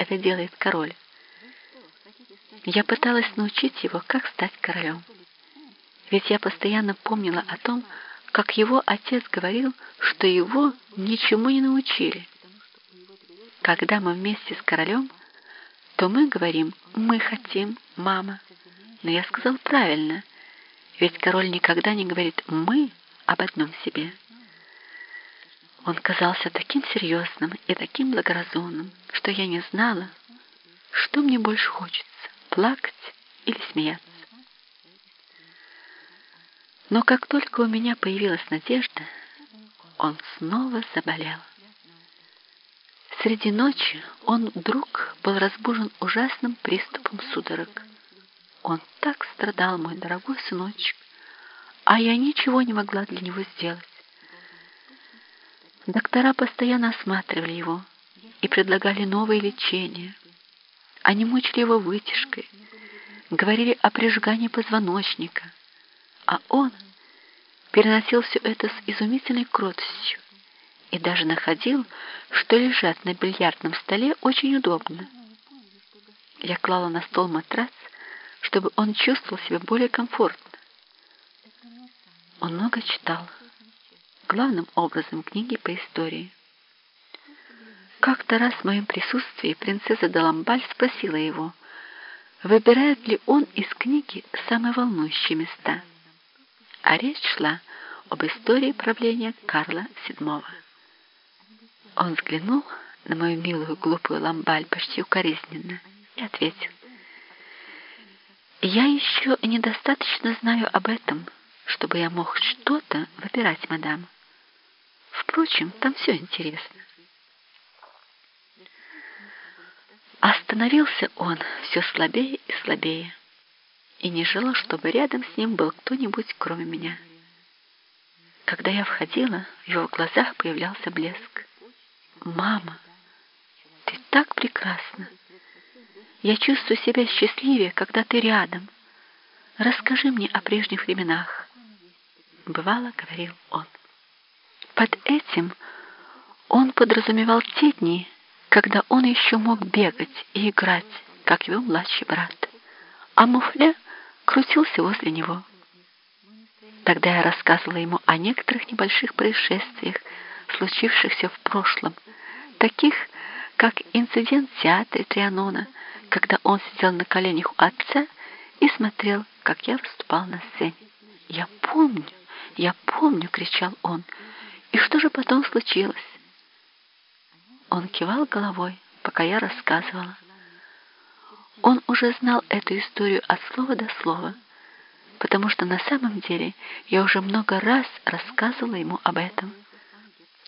это делает король. Я пыталась научить его, как стать королем. Ведь я постоянно помнила о том, как его отец говорил, что его ничему не научили. Когда мы вместе с королем, то мы говорим «мы хотим, мама». Но я сказал правильно, ведь король никогда не говорит «мы» об одном себе. Он казался таким серьезным и таким благоразумным, что я не знала, что мне больше хочется — плакать или смеяться. Но как только у меня появилась надежда, он снова заболел. Среди ночи он вдруг был разбужен ужасным приступом судорог. Он так страдал, мой дорогой сыночек, а я ничего не могла для него сделать. Доктора постоянно осматривали его и предлагали новые лечения. Они мучили его вытяжкой, говорили о прижигании позвоночника, а он переносил все это с изумительной кротостью и даже находил, что лежать на бильярдном столе очень удобно. Я клала на стол матрас, чтобы он чувствовал себя более комфортно. Он много читал, главным образом книги по истории. Как-то раз в моем присутствии принцесса Даламбаль спросила его, выбирает ли он из книги самые волнующие места. А речь шла об истории правления Карла VII. Он взглянул на мою милую глупую ламбаль почти укоризненно и ответил. «Я еще недостаточно знаю об этом, чтобы я мог что-то выбирать, мадам. Впрочем, там все интересно». Остановился он все слабее и слабее, и не желал, чтобы рядом с ним был кто-нибудь, кроме меня. Когда я входила, в его глазах появлялся блеск. «Мама, ты так прекрасна! Я чувствую себя счастливее, когда ты рядом. Расскажи мне о прежних временах», — бывало говорил он. Под этим он подразумевал те дни, когда он еще мог бегать и играть, как его младший брат, а Муфля крутился возле него. Тогда я рассказывала ему о некоторых небольших происшествиях, случившихся в прошлом, таких, как инцидент в театре Трианона, когда он сидел на коленях у отца и смотрел, как я выступал на сцене. «Я помню, я помню!» — кричал он. «И что же потом случилось?» Он кивал головой, пока я рассказывала. Он уже знал эту историю от слова до слова, потому что на самом деле я уже много раз рассказывала ему об этом.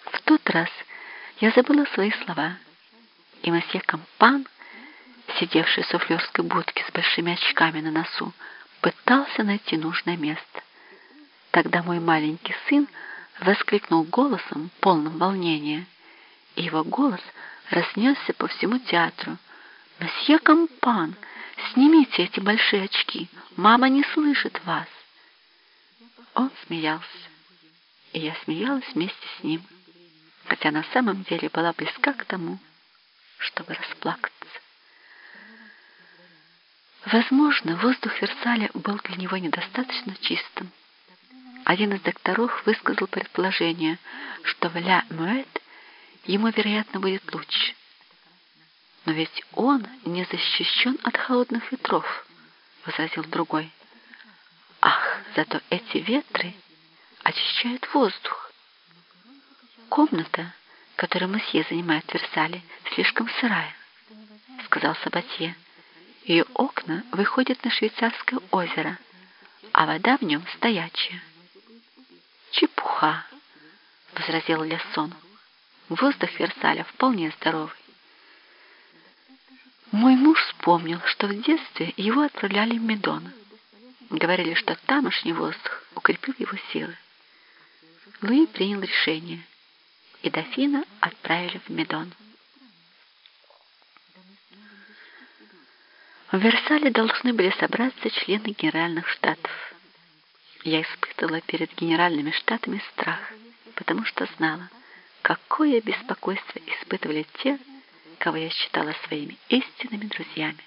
В тот раз я забыла свои слова, и месье Кампан, сидевший в суфлерской будке с большими очками на носу, пытался найти нужное место. Тогда мой маленький сын воскликнул голосом, полным волнения — и его голос разнесся по всему театру. «Месье Кампан, снимите эти большие очки, мама не слышит вас!» Он смеялся, и я смеялась вместе с ним, хотя на самом деле была близка к тому, чтобы расплакаться. Возможно, воздух Версаля был для него недостаточно чистым. Один из докторов высказал предположение, что в Ля Муэт ему, вероятно, будет лучше. Но ведь он не защищен от холодных ветров, возразил другой. Ах, зато эти ветры очищают воздух. Комната, которую месье занимает в Версале, слишком сырая, сказал Сабатье. Ее окна выходят на швейцарское озеро, а вода в нем стоячая. Чепуха, возразил Лясон. Воздух Версаля вполне здоровый. Мой муж вспомнил, что в детстве его отправляли в Медон. Говорили, что тамошний воздух укрепил его силы. Луи принял решение, и дофина отправили в Медон. В Версале должны были собраться члены Генеральных Штатов. Я испытывала перед Генеральными Штатами страх, потому что знала, какое беспокойство испытывали те, кого я считала своими истинными друзьями.